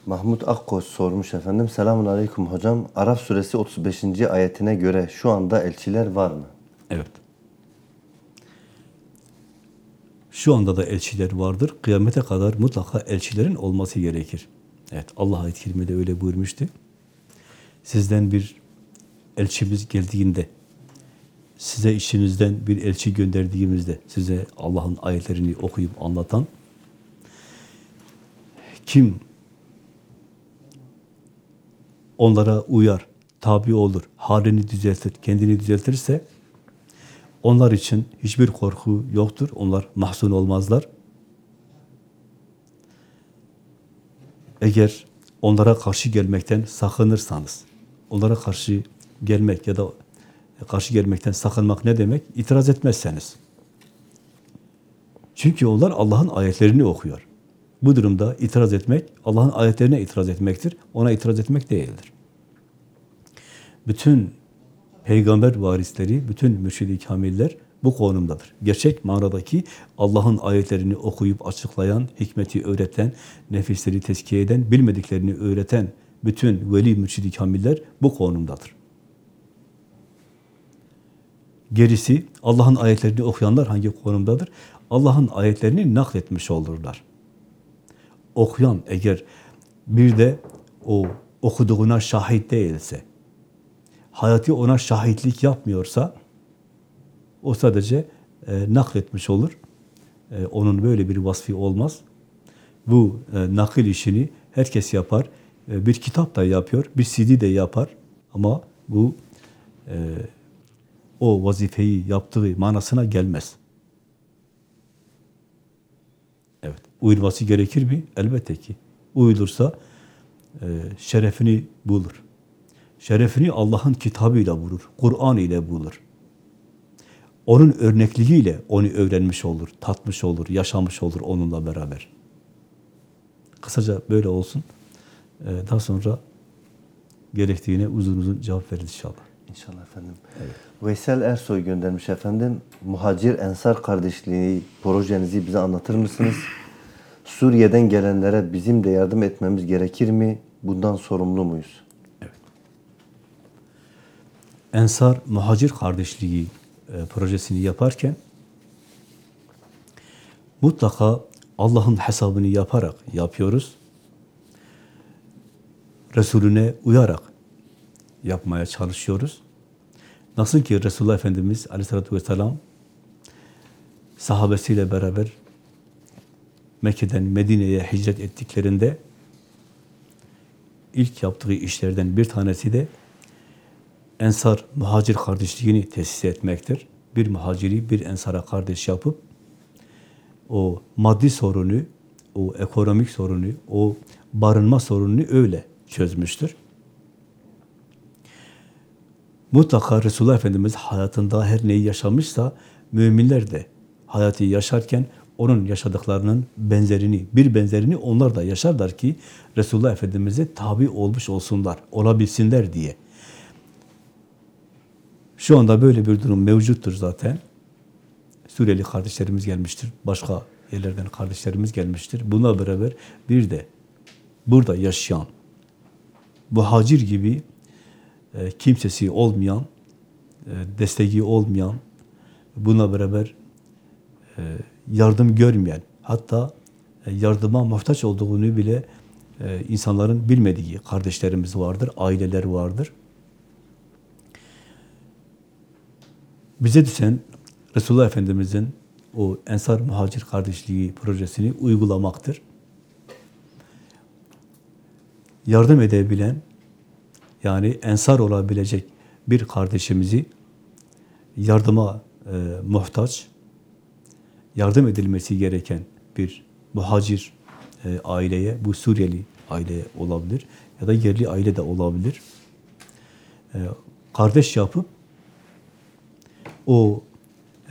S1: Mahmut Akkoç sormuş efendim. Selamun Aleyküm hocam. Araf suresi 35. ayetine göre şu anda elçiler var mı?
S3: Evet. Şu anda da elçiler vardır. Kıyamete kadar mutlaka elçilerin olması gerekir. Evet, Allah ayet-i kerimede öyle buyurmuştu. Sizden bir elçimiz geldiğinde, size içinizden bir elçi gönderdiğimizde, size Allah'ın ayetlerini okuyup anlatan, kim onlara uyar, tabi olur, halini düzeltir, kendini düzeltirse, onlar için hiçbir korku yoktur. Onlar mahzun olmazlar. Eğer onlara karşı gelmekten sakınırsanız, onlara karşı gelmek ya da karşı gelmekten sakınmak ne demek? İtiraz etmezseniz. Çünkü onlar Allah'ın ayetlerini okuyor. Bu durumda itiraz etmek, Allah'ın ayetlerine itiraz etmektir. Ona itiraz etmek değildir. Bütün peygamber varisleri, bütün mürşid-i kamiller bu konumdadır. Gerçek manadaki Allah'ın ayetlerini okuyup açıklayan, hikmeti öğreten, nefisleri tezkiye eden, bilmediklerini öğreten bütün veli mürşid-i kamiller bu konumdadır. Gerisi Allah'ın ayetlerini okuyanlar hangi konumdadır? Allah'ın ayetlerini nakletmiş olurlar. okuyan eğer bir de o okuduğuna şahit değilse, hayatı ona şahitlik yapmıyorsa, o sadece e, nakletmiş olur. E, onun böyle bir vasfı olmaz. Bu e, nakil işini herkes yapar. E, bir kitap da yapıyor, bir CD de yapar. Ama bu e, o vazifeyi yaptığı manasına gelmez. Evet. Uyulması gerekir mi? Elbette ki. Uyulursa e, şerefini bulur. Şerefini Allah'ın kitabıyla bulur. Kur'an ile bulur. Onun örnekliğiyle onu öğrenmiş olur, tatmış olur, yaşamış olur onunla beraber. Kısaca böyle olsun. Ee, daha sonra gerektiğine uzun uzun cevap veririz inşallah.
S1: İnşallah efendim. Veysel Ersoy göndermiş efendim. Muhacir Ensar kardeşliği projenizi bize anlatır mısınız? Suriye'den gelenlere bizim de yardım etmemiz gerekir mi? Bundan sorumlu muyuz?
S3: Ensar Muhacir Kardeşliği e, projesini yaparken mutlaka Allah'ın hesabını yaparak yapıyoruz. Resulüne uyarak yapmaya çalışıyoruz. Nasıl ki Resulullah Efendimiz aleyhissalatü vesselam sahabesiyle beraber Mekke'den Medine'ye hicret ettiklerinde ilk yaptığı işlerden bir tanesi de Ensar muhacir kardeşliğini tesis etmektir. Bir muhaciri bir ensara kardeş yapıp o maddi sorunu, o ekonomik sorunu, o barınma sorununu öyle çözmüştür. Mutlaka Resulullah Efendimiz hayatında her neyi yaşamışsa müminler de hayatı yaşarken onun yaşadıklarının benzerini, bir benzerini onlar da yaşarlar ki Resulullah Efendimiz'e tabi olmuş olsunlar, olabilsinler diye. Şu anda böyle bir durum mevcuttur zaten. Suriyeli kardeşlerimiz gelmiştir. Başka yerlerden kardeşlerimiz gelmiştir. Buna beraber bir de burada yaşayan, bu hacir gibi e, kimsesi olmayan, e, desteği olmayan, buna beraber e, yardım görmeyen, hatta e, yardıma muhtaç olduğunu bile e, insanların bilmediği kardeşlerimiz vardır, aileler vardır. Bize düşen Resulullah Efendimiz'in o Ensar Muhacir Kardeşliği projesini uygulamaktır. Yardım edebilen, yani ensar olabilecek bir kardeşimizi yardıma e, muhtaç, yardım edilmesi gereken bir muhacir e, aileye, bu Suriyeli aile olabilir ya da yerli aile de olabilir. E, kardeş yapıp o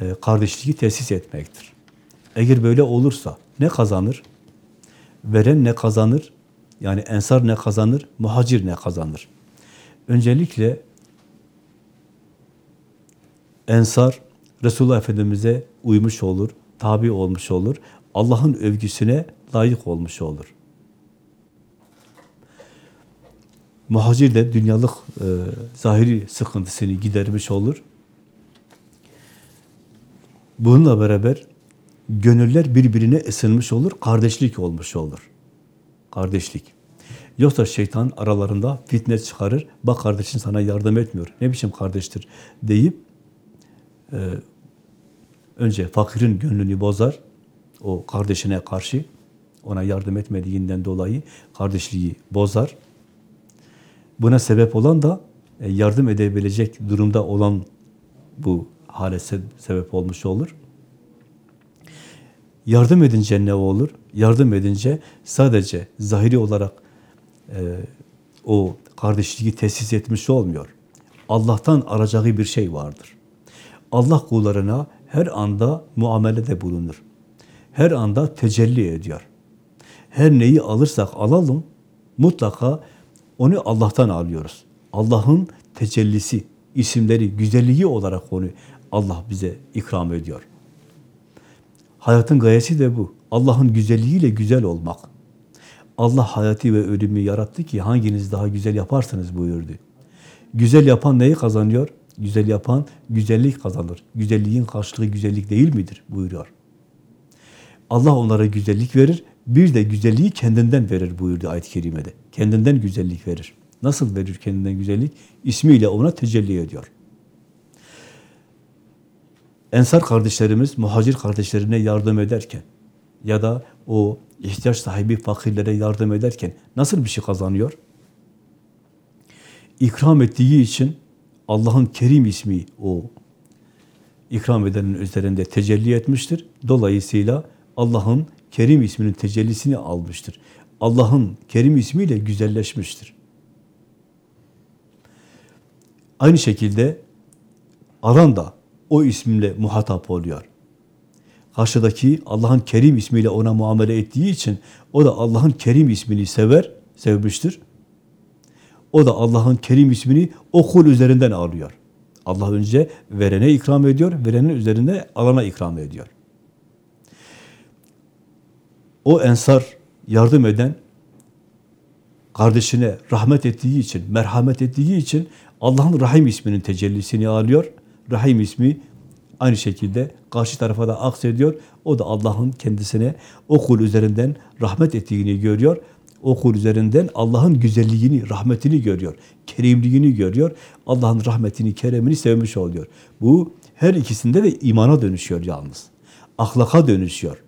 S3: e, kardeşliği tesis etmektir. Eğer böyle olursa ne kazanır? Veren ne kazanır? Yani ensar ne kazanır? Muhacir ne kazanır? Öncelikle ensar Resulullah Efendimiz'e uymuş olur, tabi olmuş olur. Allah'ın övgüsüne layık olmuş olur. Muhacir de dünyalık e, zahiri sıkıntısını gidermiş olur. Bununla beraber gönüller birbirine ısınmış olur, kardeşlik olmuş olur. Kardeşlik. Yoksa şeytan aralarında fitne çıkarır. Bak kardeşin sana yardım etmiyor. Ne biçim kardeştir deyip e, önce fakirin gönlünü bozar. O kardeşine karşı ona yardım etmediğinden dolayı kardeşliği bozar. Buna sebep olan da e, yardım edebilecek durumda olan bu hale sebep olmuş olur. Yardım edince ne olur? Yardım edince sadece zahiri olarak e, o kardeşliği tesis etmiş olmuyor. Allah'tan aracağı bir şey vardır. Allah kullarına her anda muamelede bulunur. Her anda tecelli ediyor. Her neyi alırsak alalım mutlaka onu Allah'tan alıyoruz. Allah'ın tecellisi, isimleri, güzelliği olarak onu Allah bize ikram ediyor. Hayatın gayesi de bu. Allah'ın güzelliğiyle güzel olmak. Allah hayatı ve ölümü yarattı ki hanginiz daha güzel yaparsınız buyurdu. Güzel yapan neyi kazanıyor? Güzel yapan güzellik kazanır. Güzelliğin karşılığı güzellik değil midir? buyuruyor. Allah onlara güzellik verir, Bir de güzelliği kendinden verir buyurdu ayet-i kerimede. Kendinden güzellik verir. Nasıl verir kendinden güzellik? İsmiyle ona tecelli ediyor. Ensar kardeşlerimiz, muhacir kardeşlerine yardım ederken ya da o ihtiyaç sahibi fakirlere yardım ederken nasıl bir şey kazanıyor? İkram ettiği için Allah'ın Kerim ismi o ikram edenin üzerinde tecelli etmiştir. Dolayısıyla Allah'ın Kerim isminin tecellisini almıştır. Allah'ın Kerim ismiyle güzelleşmiştir. Aynı şekilde alan da o isimle muhatap oluyor. Karşıdaki Allah'ın Kerim ismiyle ona muamele ettiği için o da Allah'ın Kerim ismini sever, sevmiştir. O da Allah'ın Kerim ismini o kul üzerinden alıyor. Allah önce verene ikram ediyor, verenin üzerinde alana ikram ediyor. O ensar yardım eden kardeşine rahmet ettiği için, merhamet ettiği için Allah'ın Rahim isminin tecellisini alıyor. Rahim ismi aynı şekilde karşı tarafa da aksediyor. O da Allah'ın kendisine o kul üzerinden rahmet ettiğini görüyor. O kul üzerinden Allah'ın güzelliğini, rahmetini görüyor. Kerimliğini görüyor. Allah'ın rahmetini, keremini sevmiş oluyor. Bu her ikisinde de imana dönüşüyor yalnız. Ahlaka dönüşüyor.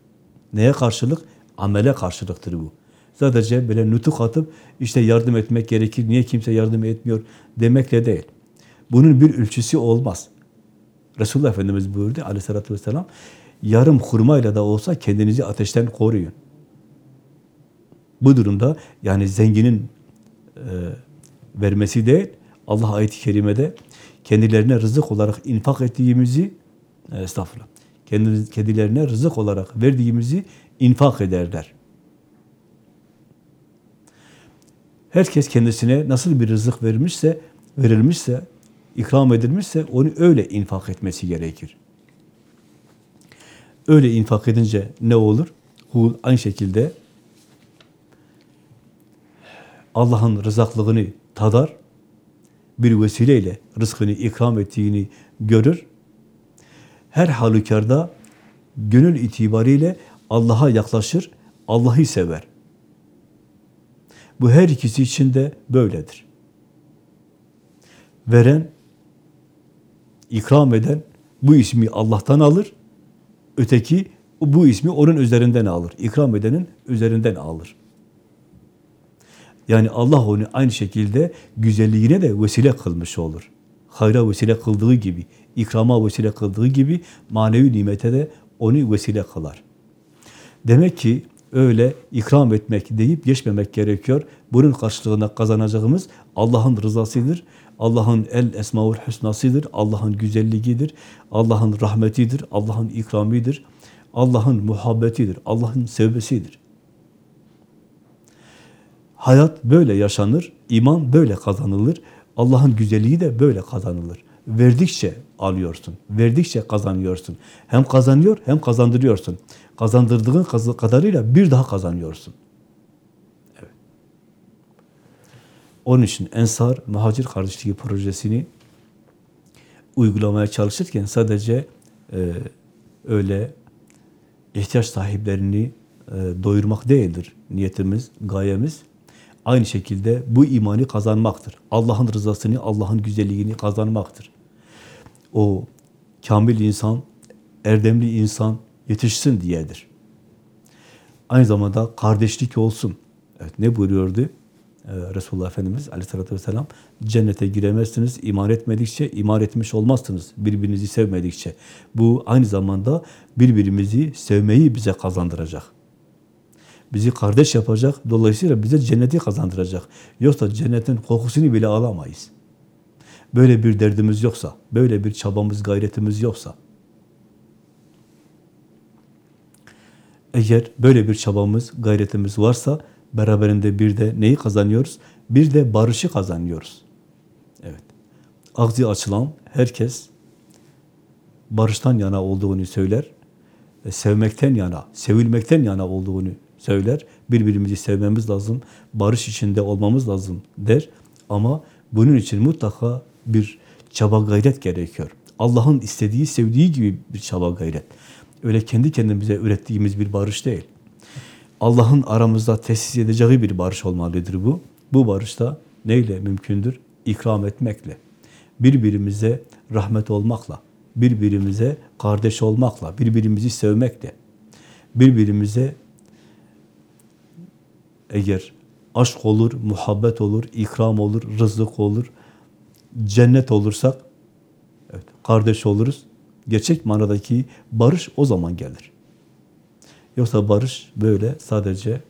S3: Neye karşılık? Amele karşılıktır bu. Sadece böyle nutuk atıp işte yardım etmek gerekir, niye kimse yardım etmiyor demekle değil. Bunun bir ölçüsü olmaz. Resulullah Efendimiz buyurdu aleyhissalatü vesselam, yarım hurmayla da olsa kendinizi ateşten koruyun. Bu durumda yani zenginin e, vermesi değil, Allah ayet-i kerimede kendilerine rızık olarak infak ettiğimizi, e, estağfurullah, kendi, kendilerine rızık olarak verdiğimizi infak ederler. Herkes kendisine nasıl bir rızık vermişse, verilmişse, ikram edilmişse onu öyle infak etmesi gerekir. Öyle infak edince ne olur? Kul aynı şekilde Allah'ın rızaklığını tadar, bir vesileyle rızkını ikram ettiğini görür. Her halükarda gönül itibariyle Allah'a yaklaşır, Allah'ı sever. Bu her ikisi için de böyledir. Veren, ikram eden bu ismi Allah'tan alır, öteki bu ismi onun üzerinden alır. İkram edenin üzerinden alır. Yani Allah onu aynı şekilde güzelliğine de vesile kılmış olur. Hayra vesile kıldığı gibi, ikrama vesile kıldığı gibi manevi nimete de onu vesile kılar. Demek ki öyle ikram etmek deyip geçmemek gerekiyor. Bunun karşılığında kazanacağımız Allah'ın rızasıdır. Allah'ın el esmaül hüsnasıdır. Allah'ın güzelliğidir. Allah'ın rahmetidir. Allah'ın ikramidir. Allah'ın muhabbetidir. Allah'ın sevmesidir. Hayat böyle yaşanır, iman böyle kazanılır, Allah'ın güzelliği de böyle kazanılır. Verdikçe alıyorsun, verdikçe kazanıyorsun. Hem kazanıyor hem kazandırıyorsun. Kazandırdığın kadarıyla bir daha kazanıyorsun. Evet. Onun için Ensar Muhacir Kardeşliği projesini uygulamaya çalışırken sadece e, öyle ihtiyaç sahiplerini e, doyurmak değildir niyetimiz, gayemiz. Aynı şekilde bu imanı kazanmaktır. Allah'ın rızasını, Allah'ın güzelliğini kazanmaktır. O kamil insan, erdemli insan yetişsin diyedir. Aynı zamanda kardeşlik olsun. Evet, ne buyuruyordu Resulullah Efendimiz aleyhissalatü vesselam? Cennete giremezsiniz iman etmedikçe, iman etmiş olmazsınız birbirinizi sevmedikçe. Bu aynı zamanda birbirimizi sevmeyi bize kazandıracak. Bizi kardeş yapacak, dolayısıyla bize cenneti kazandıracak. Yoksa cennetin kokusunu bile alamayız. Böyle bir derdimiz yoksa, böyle bir çabamız, gayretimiz yoksa, eğer böyle bir çabamız, gayretimiz varsa, beraberinde bir de neyi kazanıyoruz? Bir de barışı kazanıyoruz. Evet. Ağzı açılan herkes barıştan yana olduğunu söyler, sevmekten yana, sevilmekten yana olduğunu söyler. Birbirimizi sevmemiz lazım, barış içinde olmamız lazım der. Ama bunun için mutlaka bir çaba gayret gerekiyor. Allah'ın istediği, sevdiği gibi bir çaba gayret. Öyle kendi kendimize ürettiğimiz bir barış değil. Allah'ın aramızda tesis edeceği bir barış olmalıdır bu. Bu barış da neyle mümkündür? İkram etmekle. Birbirimize rahmet olmakla, birbirimize kardeş olmakla, birbirimizi sevmekle, birbirimize eğer aşk olur, muhabbet olur, ikram olur, rızık olur, cennet olursak evet, kardeş oluruz. Gerçek manadaki barış o zaman gelir. Yoksa barış böyle sadece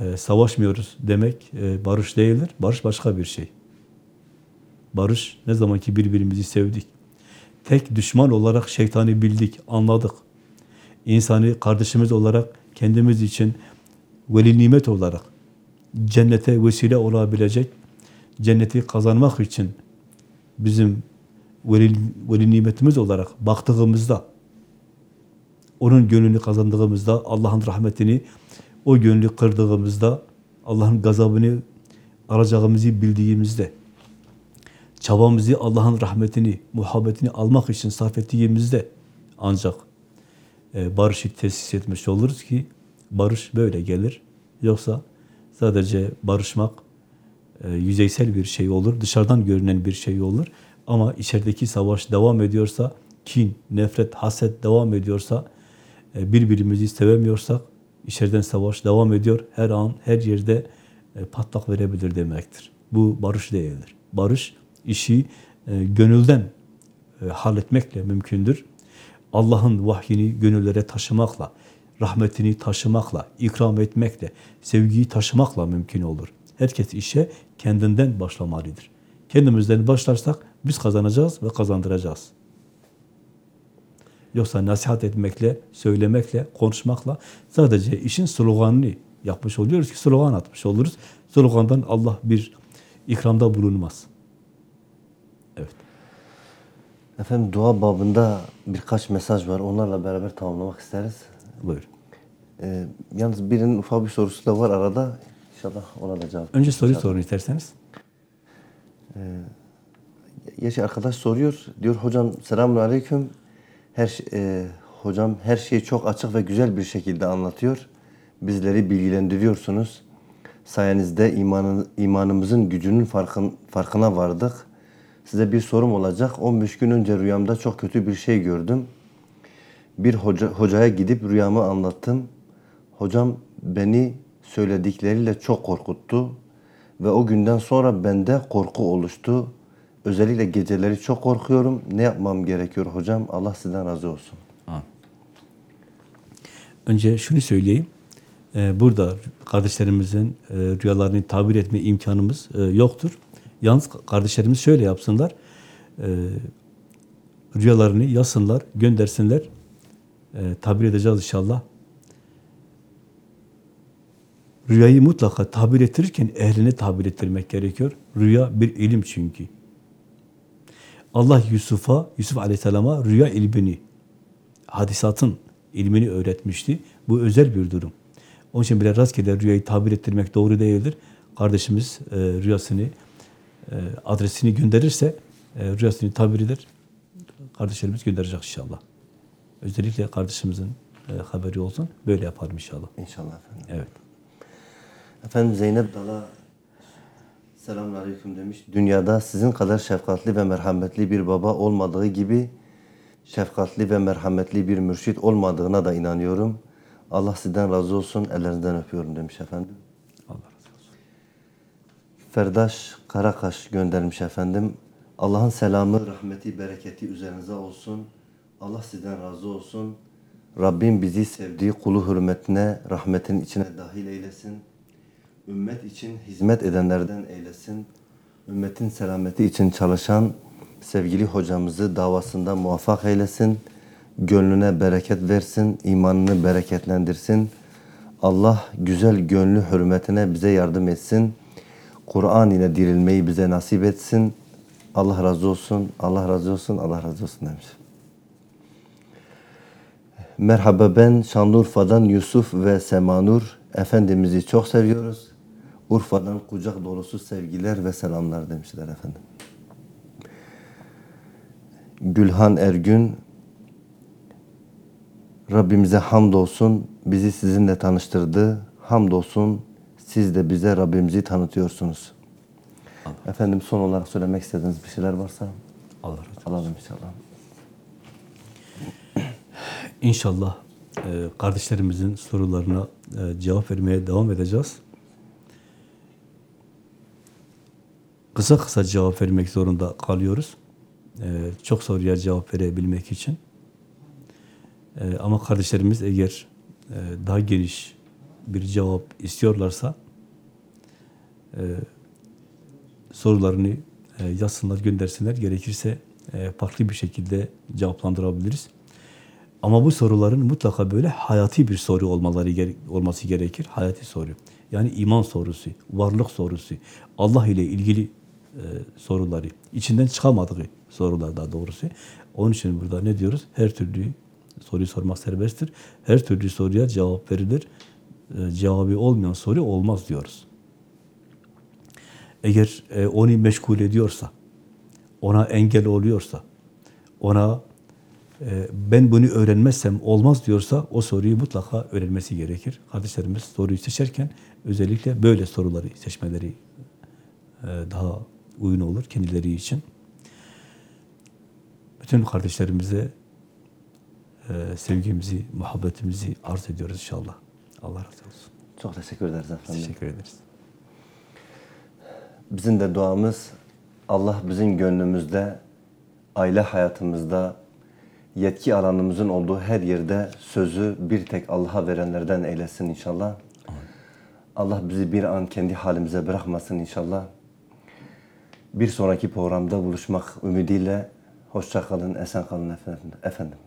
S3: e, savaşmıyoruz demek e, barış değildir. Barış başka bir şey. Barış ne zaman ki birbirimizi sevdik. Tek düşman olarak şeytanı bildik, anladık. İnsanı kardeşimiz olarak kendimiz için veli nimet olarak cennete vesile olabilecek, cenneti kazanmak için bizim veli, veli nimetimiz olarak baktığımızda, onun gönlünü kazandığımızda, Allah'ın rahmetini o gönlü kırdığımızda, Allah'ın gazabını alacağımızı bildiğimizde, çabamızı Allah'ın rahmetini, muhabbetini almak için sarf ettiğimizde ancak e, barışı tesis etmiş oluruz ki barış böyle gelir. Yoksa sadece barışmak e, yüzeysel bir şey olur, dışarıdan görünen bir şey olur. Ama içerideki savaş devam ediyorsa, kin, nefret, haset devam ediyorsa, birbirimizi sevemiyorsak, içeriden savaş devam ediyor. Her an, her yerde e, patlak verebilir demektir. Bu barış değildir. Barış, işi e, gönülden e, halletmekle mümkündür. Allah'ın vahyini gönüllere taşımakla, rahmetini taşımakla, ikram etmekle, sevgiyi taşımakla mümkün olur. Herkes işe kendinden başlamalıdır. Kendimizden başlarsak biz kazanacağız ve kazandıracağız. Yoksa nasihat etmekle, söylemekle, konuşmakla sadece işin sloganını yapmış oluyoruz ki slogan atmış oluruz. Slogandan Allah bir ikramda bulunmaz. Evet.
S1: Efendim dua babında birkaç mesaj var. Onlarla beraber tamamlamak isteriz.
S3: Buyur.
S1: Ee, yalnız birinin ufak bir sorusu da var arada. İnşallah ona da cevap.
S3: Önce soruyu sorun isterseniz.
S1: Yaşı arkadaş soruyor. Diyor hocam selamun aleyküm. Her e, hocam her şeyi çok açık ve güzel bir şekilde anlatıyor. Bizleri bilgilendiriyorsunuz. Sayenizde imanın, imanımızın gücünün farkın, farkına vardık. Size bir sorum olacak. 15 gün önce rüyamda çok kötü bir şey gördüm. Bir hoca, hocaya gidip rüyamı anlattım. Hocam beni söyledikleriyle çok korkuttu. Ve o günden sonra bende korku oluştu. Özellikle geceleri çok korkuyorum. Ne yapmam gerekiyor hocam? Allah sizden razı olsun.
S3: Önce şunu söyleyeyim. Ee, burada kardeşlerimizin e, rüyalarını tabir etme imkanımız e, yoktur. Yalnız kardeşlerimiz şöyle yapsınlar. E, rüyalarını yazsınlar, göndersinler. E, tabir edeceğiz inşallah. Rüyayı mutlaka tabir ettirirken ehline tabir ettirmek gerekiyor. Rüya bir ilim çünkü. Allah Yusuf'a, Yusuf Aleyhisselam'a rüya ilmini, hadisatın ilmini öğretmişti. Bu özel bir durum. Onun için bile rastgele rüyayı tabir ettirmek doğru değildir. Kardeşimiz e, rüyasını, e, adresini gönderirse e, rüyasını tabir eder. Kardeşlerimiz gönderecek inşallah. Özellikle kardeşimizin e, haberi olsun. Böyle yapalım inşallah.
S1: İnşallah efendim.
S3: Evet.
S1: Efendim Zeynep Dala selamun aleyküm demiş. Dünyada sizin kadar şefkatli ve merhametli bir baba olmadığı gibi şefkatli ve merhametli bir mürşit olmadığına da inanıyorum. Allah sizden razı olsun. Ellerinizden öpüyorum demiş efendim.
S3: Allah razı olsun.
S1: Ferdaş Karakaş göndermiş efendim. Allah'ın selamı, rahmeti, bereketi üzerinize olsun. Allah sizden razı olsun. Rabbim bizi sevdiği kulu hürmetine, rahmetin içine dahil eylesin. Ümmet için hizmet edenlerden eylesin. Ümmetin selameti için çalışan sevgili hocamızı davasında muvaffak eylesin. Gönlüne bereket versin, imanını bereketlendirsin. Allah güzel gönlü hürmetine bize yardım etsin. Kur'an ile dirilmeyi bize nasip etsin. Allah razı olsun, Allah razı olsun, Allah razı olsun demiş. Merhaba ben Şanlıurfa'dan Yusuf ve Semanur. Efendimiz'i çok seviyoruz. Urfa'dan kucak dolusu sevgiler ve selamlar demişler efendim. Gülhan Ergün Rabbimize hamdolsun bizi sizinle tanıştırdı. Hamdolsun siz de bize Rabbimizi tanıtıyorsunuz. Efendim son olarak söylemek istediğiniz bir şeyler varsa
S3: Allah razı olsun.
S1: alalım inşallah.
S3: İnşallah e, kardeşlerimizin sorularına e, cevap vermeye devam edeceğiz. Kısa kısa cevap vermek zorunda kalıyoruz. E, çok soruya cevap verebilmek için. E, ama kardeşlerimiz eğer e, daha geniş bir cevap istiyorlarsa e, sorularını e, yazsınlar, göndersinler. Gerekirse e, farklı bir şekilde cevaplandırabiliriz. Ama bu soruların mutlaka böyle hayati bir soru olmaları gere- olması gerekir. Hayati soru. Yani iman sorusu, varlık sorusu, Allah ile ilgili e, soruları, içinden çıkamadığı sorular daha doğrusu. Onun için burada ne diyoruz? Her türlü soruyu sormak serbesttir. Her türlü soruya cevap verilir. E, cevabı olmayan soru olmaz diyoruz. Eğer e, onu meşgul ediyorsa, ona engel oluyorsa, ona ben bunu öğrenmezsem olmaz diyorsa o soruyu mutlaka öğrenmesi gerekir. Kardeşlerimiz soruyu seçerken özellikle böyle soruları seçmeleri daha uygun olur kendileri için. Bütün kardeşlerimize e, sevgimizi, muhabbetimizi arz ediyoruz inşallah. Allah razı olsun.
S1: Çok teşekkür ederiz efendim.
S3: Teşekkür ederiz.
S1: Bizim de duamız Allah bizim gönlümüzde, aile hayatımızda, yetki alanımızın olduğu her yerde sözü bir tek Allah'a verenlerden eylesin inşallah. Allah bizi bir an kendi halimize bırakmasın inşallah. Bir sonraki programda buluşmak ümidiyle hoşça kalın, esen kalın efendim. efendim.